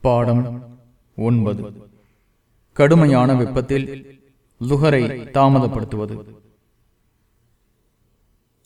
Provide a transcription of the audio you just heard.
பாடம் ஒன்பது. கடுமையான வெப்பத்தில் லுகரை தாமதப்படுத்துவது.